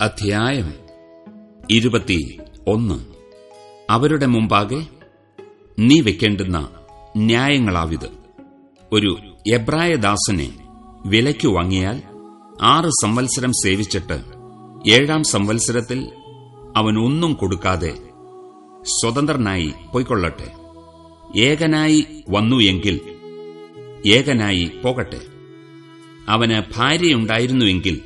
അധ്യായം ഇരുപത്തി ഒന്ന് അവരുടെ മുമ്പാകെ നീ വെക്കേണ്ടുന്ന ന്യായങ്ങളാവിത്. ഒരു എബ്രായദാസനെ വിലയ്ക്കു വാങ്ങിയാൽ ആറ് സംവത്സരം സേവിച്ചിട്ട് ഏഴാം സംവത്സരത്തിൽ അവൻ ഒന്നും കൊടുക്കാതെ സ്വതന്ത്രനായി പോയിക്കൊള്ളട്ടെ. ഏകനായി വന്നു എങ്കിൽ ഏകനായി പോകട്ടെ. അവന് ഭാര്യയുണ്ടായിരുന്നുവെങ്കിൽ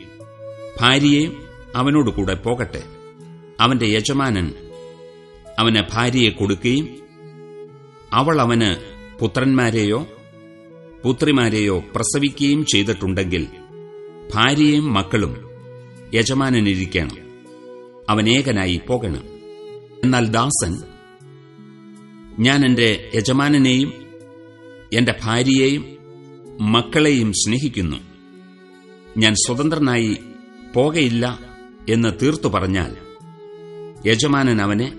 അവനോടുകൂടെ പോകട്ടെ. അവന്റെ യജമാനൻ അവന് ഭാര്യയെ കൊടുക്കുകയും അവൾ അവന് പുത്രന്മാരെയോ പുത്രിമാരെയോ പ്രസവിക്കുകയും ചെയ്തിട്ടുണ്ടെങ്കിൽ ഭാര്യയും മക്കളും യജമാനനിരിക്കണം. അവനേകനായി പോകണം. എന്നാൽ ദാസൻ ഞാൻ എന്റെ യജമാനനെയും എന്റെ ഭാര്യയെയും മക്കളെയും സ്നേഹിക്കുന്നു. ഞാൻ സ്വതന്ത്രനായി പോകയില്ല. എന്ന് തീർത്തു പറഞ്ഞാൽ യജമാനൻ അവനെ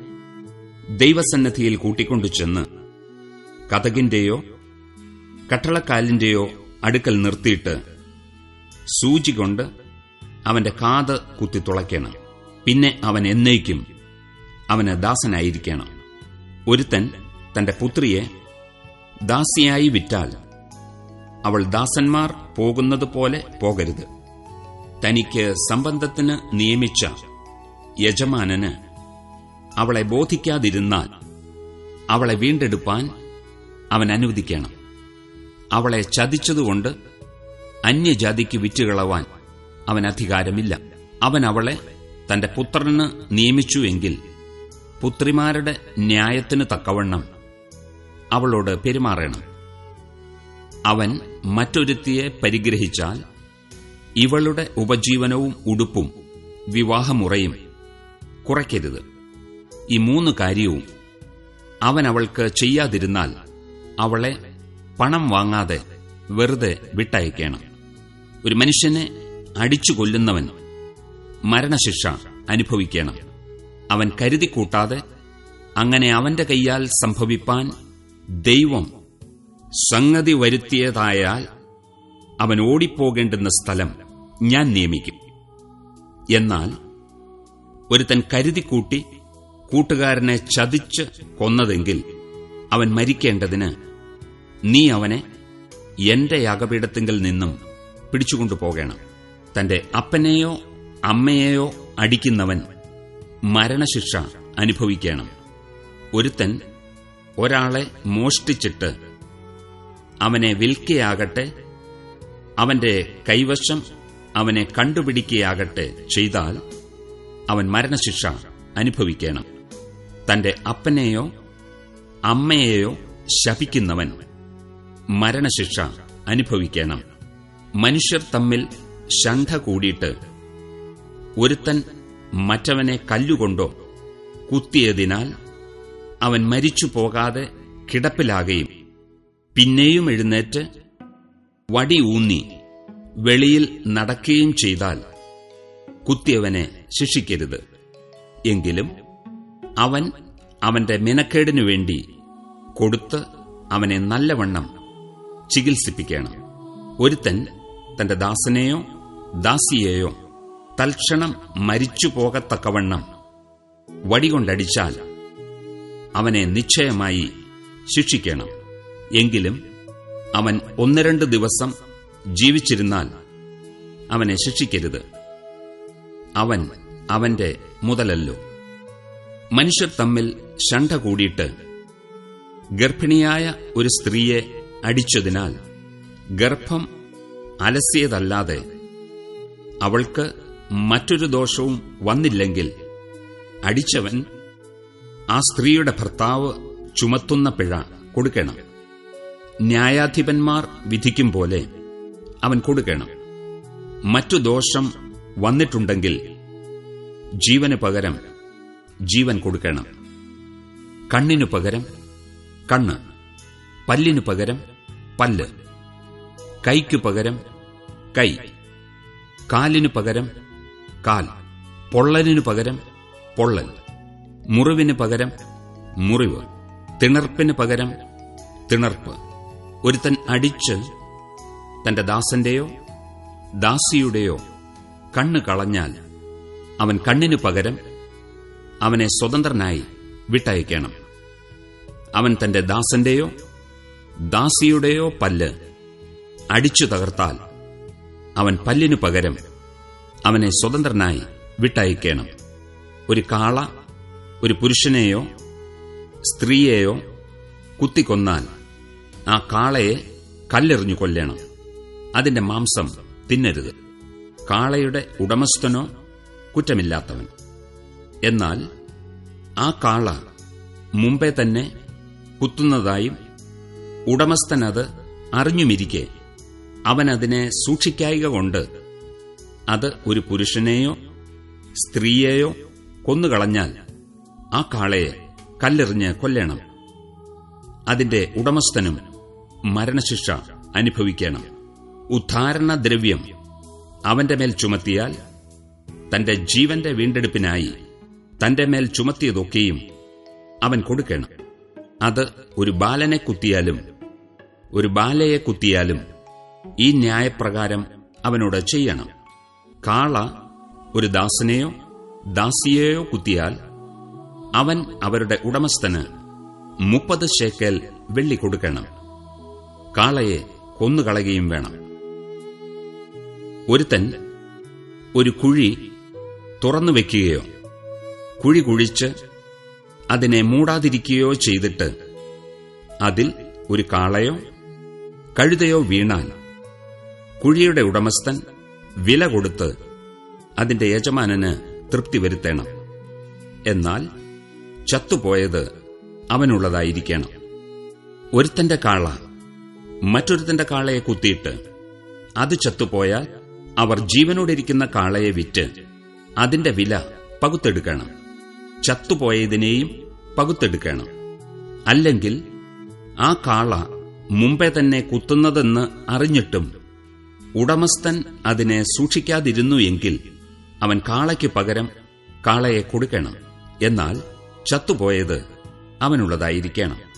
ദൈവസന്നദ്ധിയിൽ കൂട്ടിക്കൊണ്ടു ചെന്ന് കഥകിന്റെയോ കട്ടളക്കാലിന്റെയോ അടുക്കൽ നിർത്തിയിട്ട് സൂചി കൊണ്ട് അവന്റെ കാത് കുത്തി തുളയ്ക്കണം. പിന്നെ അവൻ എന്നേക്കും അവന് ദാസനായിരിക്കണം. ഒരുത്തൻ തന്റെ പുത്രിയെ ദാസിയായി വിറ്റാൽ അവൾ ദാസന്മാർ പോകുന്നതുപോലെ പോകരുത്. തനിക്ക് സംബന്ധത്തിന് നിയമിച്ച യജമാനന് അവളെ ബോധിക്കാതിരുന്നാൽ അവളെ വീണ്ടെടുപ്പാൻ അവൻ അനുവദിക്കണം. അവളെ ചതിച്ചതുകൊണ്ട് അന്യജാതിക്ക് വിറ്റുകളവാൻ അവൻ അധികാരമില്ല. അവൻ അവളെ തന്റെ പുത്രന് നിയമിച്ചുവെങ്കിൽ പുത്രിമാരുടെ ന്യായത്തിന് തക്കവണ്ണം അവളോട് പെരുമാറണം. അവൻ മറ്റൊരുത്തിയെ പരിഗ്രഹിച്ചാൽ ഇവളുടെ ഉപജീവനവും ഉടുപ്പും വിവാഹമുറയും കുറയ്ക്കരുത്. ഈ മൂന്ന് കാര്യവും അവൻ അവൾക്ക് ചെയ്യാതിരുന്നാൽ അവളെ പണം വാങ്ങാതെ വെറുതെ വിട്ടയക്കണം. ഒരു മനുഷ്യനെ അടിച്ചു കൊല്ലുന്നവൻ മരണശിക്ഷ അനുഭവിക്കണം. അവൻ കരുതിക്കൂട്ടാതെ അങ്ങനെ അവന്റെ കൈയാൽ സംഭവിപ്പാൻ ദൈവം സംഗതി വരുത്തിയതായാൽ അവൻ ഓടിപ്പോകേണ്ടുന്ന സ്ഥലം ഞാൻ നിയമിക്കും. എന്നാൽ ഒരുത്തൻ കരുതിക്കൂട്ടി കൂട്ടുകാരനെ ചതിച്ച് കൊന്നതെങ്കിൽ അവൻ മരിക്കേണ്ടതിന് നീ അവനെ എന്റെ യാഗപീഠത്തിങ്കിൽ നിന്നും പിടിച്ചുകൊണ്ടുപോകണം തന്റെ അപ്പനെയോ അമ്മയെയോ അടിക്കുന്നവൻ മരണശിക്ഷ അനുഭവിക്കണം. ഒരുത്തൻ ഒരാളെ മോഷ്ടിച്ചിട്ട് അവനെ വിൽക്കയാകട്ടെ അവന്റെ കൈവശം അവനെ കണ്ടുപിടിക്കുകയാകട്ടെ ചെയ്താൽ അവൻ മരണശിക്ഷ അനുഭവിക്കണം. തന്റെ അപ്പനെയോ അമ്മയെയോ ശപിക്കുന്നവൻ മരണശിക്ഷ അനുഭവിക്കണം. മനുഷ്യർ തമ്മിൽ ശണ്ഠ കൂടിയിട്ട് ഒരുത്തൻ മറ്റവനെ കല്ലുകൊണ്ടോ കുത്തിയതിനാൽ അവൻ മരിച്ചു പോകാതെ കിടപ്പിലാകുകയും പിന്നെയും എഴുന്നേറ്റ് വടി ഊന്നി വെളിയിൽ നടക്കുകയും ചെയ്താൽ കുത്തിയവനെ ശിക്ഷിക്കരുത്. എങ്കിലും അവൻ അവന്റെ മിനക്കേടിനു വേണ്ടി കൊടുത്ത് അവനെ നല്ലവണ്ണം ചികിത്സിപ്പിക്കണം. ഒരുത്തൻ തന്റെ ദാസനെയോ ദാസിയെയോ തൽക്ഷണം മരിച്ചു പോകത്തക്കവണ്ണം വടികൊണ്ടടിച്ചാൽ അവനെ നിശ്ചയമായി ശിക്ഷിക്കണം. എങ്കിലും അവൻ ഒന്ന് രണ്ട് ദിവസം ജീവിച്ചിരുന്നാൽ അവനെ ശിക്ഷിക്കരുത്. അവൻ അവന്റെ മുതലല്ലോ. മനുഷ്യർ തമ്മിൽ ഷണ്ട കൂടിയിട്ട് ഗർഭിണിയായ ഒരു സ്ത്രീയെ അടിച്ചതിനാൽ ഗർഭം അലസിയതല്ലാതെ അവൾക്ക് മറ്റൊരു ദോഷവും വന്നില്ലെങ്കിൽ അടിച്ചവൻ ആ സ്ത്രീയുടെ ഭർത്താവ് ചുമത്തുന്ന പിഴ കൊടുക്കണം. ന്യായാധിപന്മാർ വിധിക്കും പോലെ അവൻ കൊടുക്കണം. മറ്റു ദോഷം വന്നിട്ടുണ്ടെങ്കിൽ ജീവന് പകരം ജീവൻ കൊടുക്കണം. കണ്ണിനു പകരം കണ്ണ് പല്ലിനു പകരം പല്ല് കൈക്കു പകരം കൈ കാലിനു പകരം കാൽ പൊള്ളലിനു പകരം പൊള്ളൽ മുറിവിന് പകരം മുറിവ് തിണർപ്പിന് പകരം തിണർപ്പ്. ഒരുത്തൻ അടിച്ച് തന്റെ ദാസന്റെയോ ദാസിയുടെയോ കണ്ണ് കളഞ്ഞാൽ അവൻ കണ്ണിനു പകരം അവനെ സ്വതന്ത്രനായി വിട്ടയക്കണം. അവൻ തന്റെ ദാസന്റെയോ ദാസിയുടെയോ പല്ല് അടിച്ചു തകർത്താൽ അവൻ പല്ലിനു പകരം അവനെ സ്വതന്ത്രനായി വിട്ടയക്കണം. ഒരു കാള ഒരു പുരുഷനെയോ സ്ത്രീയെയോ കുത്തിക്കൊന്നാൽ ആ കാളയെ കല്ലെറിഞ്ഞു കൊല്ലണം. അതിന്റെ മാംസം തിന്നരുത്. കാളയുടെ ഉടമസ്ഥനോ കുറ്റമില്ലാത്തവൻ. എന്നാൽ ആ കാള മുമ്പേ തന്നെ കുത്തുന്നതായും ഉടമസ്ഥനത് അറിഞ്ഞുമിരിക്കെ അവനതിനെ സൂക്ഷിക്കായിക കൊണ്ട് അത് ഒരു പുരുഷനെയോ സ്ത്രീയെയോ കൊന്നുകളഞ്ഞാൽ ആ കാളയെ കല്ലെറിഞ്ഞ് കൊല്ലണം. അതിന്റെ ഉടമസ്ഥനും മരണശിക്ഷ അനുഭവിക്കണം. ഉദ്ധാരണദ്രവ്യം അവന്റെ മേൽ ചുമത്തിയാൽ തന്റെ ജീവന്റെ വീണ്ടെടുപ്പിനായി തന്റെ മേൽ ചുമത്തിയതൊക്കെയും അവൻ കൊടുക്കണം. അത് ഒരു ബാലനെ കുത്തിയാലും ഒരു ബാലയെ കുത്തിയാലും ഈ ന്യായപ്രകാരം അവനോട് ചെയ്യണം. കാള ഒരു ദാസനെയോ ദാസിയെയോ കുത്തിയാൽ അവൻ അവരുടെ ഉടമസ്ഥന് മുപ്പത് ശേക്കൽ വെള്ളി കൊടുക്കണം. കാളയെ കൊന്നുകളയുകയും വേണം. ഒരുത്തൻ ഒരു കുഴി തുറന്നു വെക്കുകയോ കുഴി കുഴിച്ച് അതിനെ മൂടാതിരിക്കുകയോ ചെയ്തിട്ട് അതിൽ ഒരു കാളയോ കഴുതയോ വീണാൽ കുഴിയുടെ ഉടമസ്ഥൻ വില കൊടുത്ത് അതിന്റെ യജമാനന് തൃപ്തി വരുത്തേണം. എന്നാൽ ചത്തുപോയത് അവനുള്ളതായിരിക്കണം. ഒരുത്തന്റെ കാള മറ്റൊരുത്തന്റെ കാളയെ കുത്തിയിട്ട് അത് ചത്തുപോയാൽ അവർ ജീവനോടിരിക്കുന്ന കാളയെ വിറ്റ് അതിന്റെ വില പകുത്തെടുക്കണം. ചത്തുപോയതിനെയും പകുത്തെടുക്കണം. അല്ലെങ്കിൽ ആ കാള മുമ്പേ തന്നെ കുത്തുന്നതെന്ന് അറിഞ്ഞിട്ടും ഉടമസ്ഥൻ അതിനെ സൂക്ഷിക്കാതിരുന്നു എങ്കിൽ അവൻ കാളയ്ക്ക് പകരം കാളയെ കൊടുക്കണം. എന്നാൽ ചത്തുപോയത് അവനുള്ളതായിരിക്കണം.